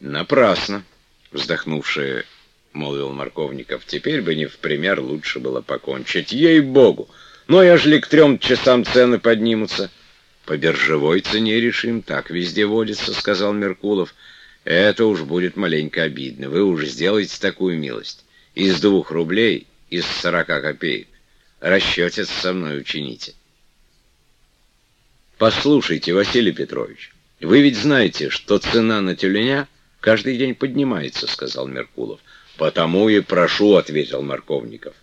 Напрасно, вздохнувший, молвил Марковников. Теперь бы не в пример лучше было покончить. Ей-богу! Ну, а ежели к трем часам цены поднимутся? По биржевой цене решим, так везде водится, сказал Меркулов. Это уж будет маленько обидно. Вы уж сделаете такую милость. Из двух рублей, из сорока копеек. Расчетец со мной учините. Послушайте, Василий Петрович, вы ведь знаете, что цена на тюленя каждый день поднимается, сказал Меркулов. Потому и прошу, ответил Марковников.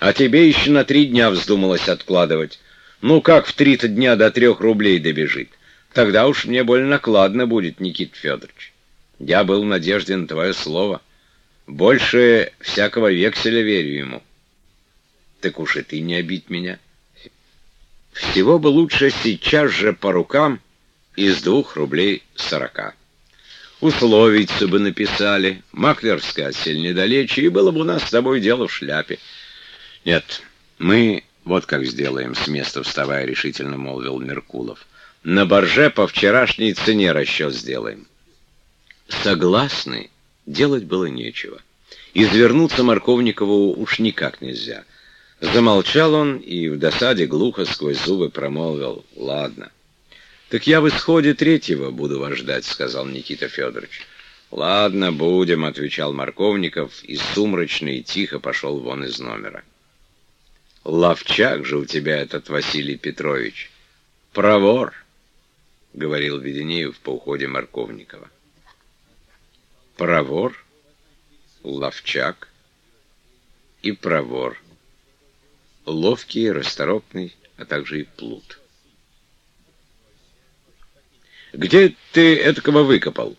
А тебе еще на три дня вздумалось откладывать. Ну как в три-то дня до трех рублей добежит? Тогда уж мне больно накладно будет, Никит Федорович. Я был в надежде на твое слово. Больше всякого векселя верю ему. Так уж и ты не обидь меня. Всего бы лучше сейчас же по рукам из двух рублей сорока. Условиться бы написали, маклерская отсель недалече, и было бы у нас с тобой дело в шляпе. Нет, мы вот как сделаем, с места вставая решительно молвил Меркулов. На борже по вчерашней цене расчет сделаем. Согласны, делать было нечего. Извернуться Марковникову уж никак нельзя. Замолчал он и в досаде глухо сквозь зубы промолвил «Ладно». «Так я в исходе третьего буду вас ждать», — сказал Никита Федорович. «Ладно, будем», — отвечал Марковников, и сумрачно и тихо пошел вон из номера. «Ловчак же у тебя этот Василий Петрович! Провор!» — говорил Веденеев по уходе Марковникова. «Провор, ловчак и провор» ловкий, расторопный, а также и плут. «Где ты этакого выкопал?»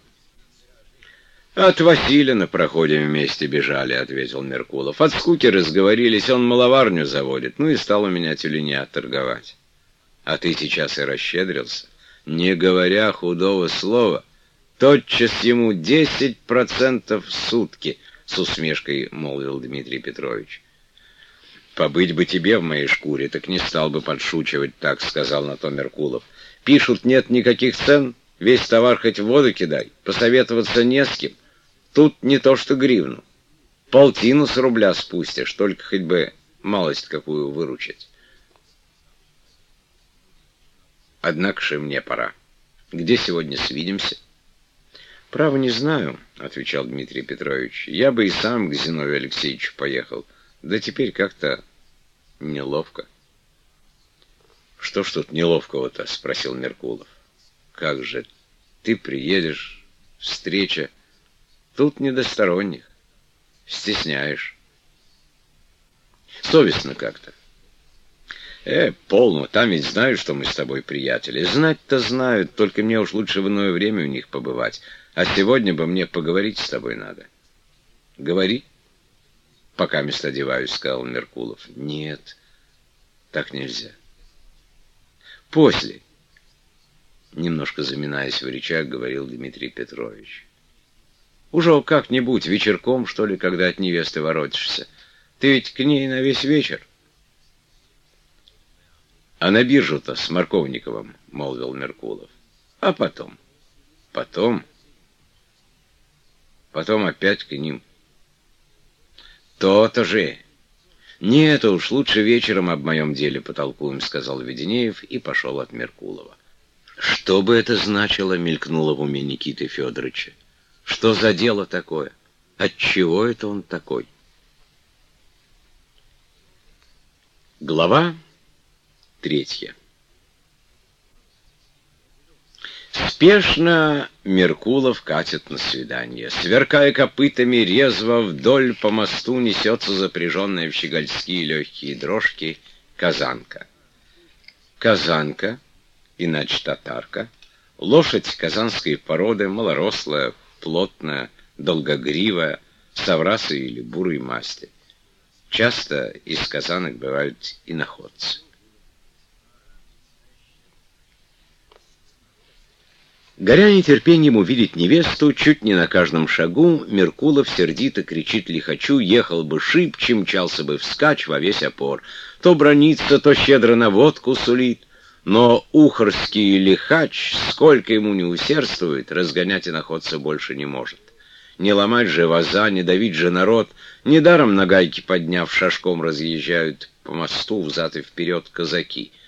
«От Василия на вместе бежали», — ответил Меркулов. «От скуки разговорились, он маловарню заводит, ну и стал у меня тюленя торговать. А ты сейчас и расщедрился, не говоря худого слова, тотчас ему десять процентов в сутки», — с усмешкой молвил Дмитрий Петрович. «Побыть бы тебе в моей шкуре, так не стал бы подшучивать так», — сказал на то Меркулов. «Пишут, нет никаких цен, весь товар хоть в воду кидай, посоветоваться не с кем. Тут не то что гривну. Полтину с рубля спустишь, только хоть бы малость какую выручить». «Однако же мне пора. Где сегодня свидимся?» «Право не знаю», — отвечал Дмитрий Петрович. «Я бы и сам к Зиновию Алексеевичу поехал». Да теперь как-то неловко. «Что ж тут неловкого-то?» — спросил Меркулов. «Как же, ты приедешь, встреча. Тут не до сторонних. Стесняешь. Совестно как-то. Э, полно, там ведь знают, что мы с тобой приятели. Знать-то знают, только мне уж лучше в иное время у них побывать. А сегодня бы мне поговорить с тобой надо. Говори пока место одеваюсь, сказал Меркулов. Нет, так нельзя. После, немножко заминаясь в речах, говорил Дмитрий Петрович. Уже как-нибудь вечерком, что ли, когда от невесты воротишься. Ты ведь к ней на весь вечер. А на биржу-то с Марковниковым, молвил Меркулов. А потом? Потом? Потом опять к ним. «То-то же!» «Нет уж, лучше вечером об моем деле потолкуем», — сказал Веденеев и пошел от Меркулова. «Что бы это значило?» — мелькнуло в уме Никиты Федоровича. «Что за дело такое? Отчего это он такой?» Глава третья Спешно Меркулов катит на свидание. Сверкая копытами, резво вдоль по мосту несется запряженная в щегольские легкие дрожки казанка. Казанка, иначе татарка, лошадь казанской породы, малорослая, плотная, долгогривая, с или бурой масти. Часто из казанок бывают и находцы. Горя нетерпением увидеть невесту, чуть не на каждом шагу, Меркулов сердито кричит лихачу, ехал бы шибче, мчался бы вскачь во весь опор. То бронится, то щедро на водку сулит. Но ухорский лихач, сколько ему не усердствует, разгонять иноходца больше не может. Не ломать же ваза, не давить же народ. Недаром на гайки подняв, шашком разъезжают по мосту взад и вперед казаки —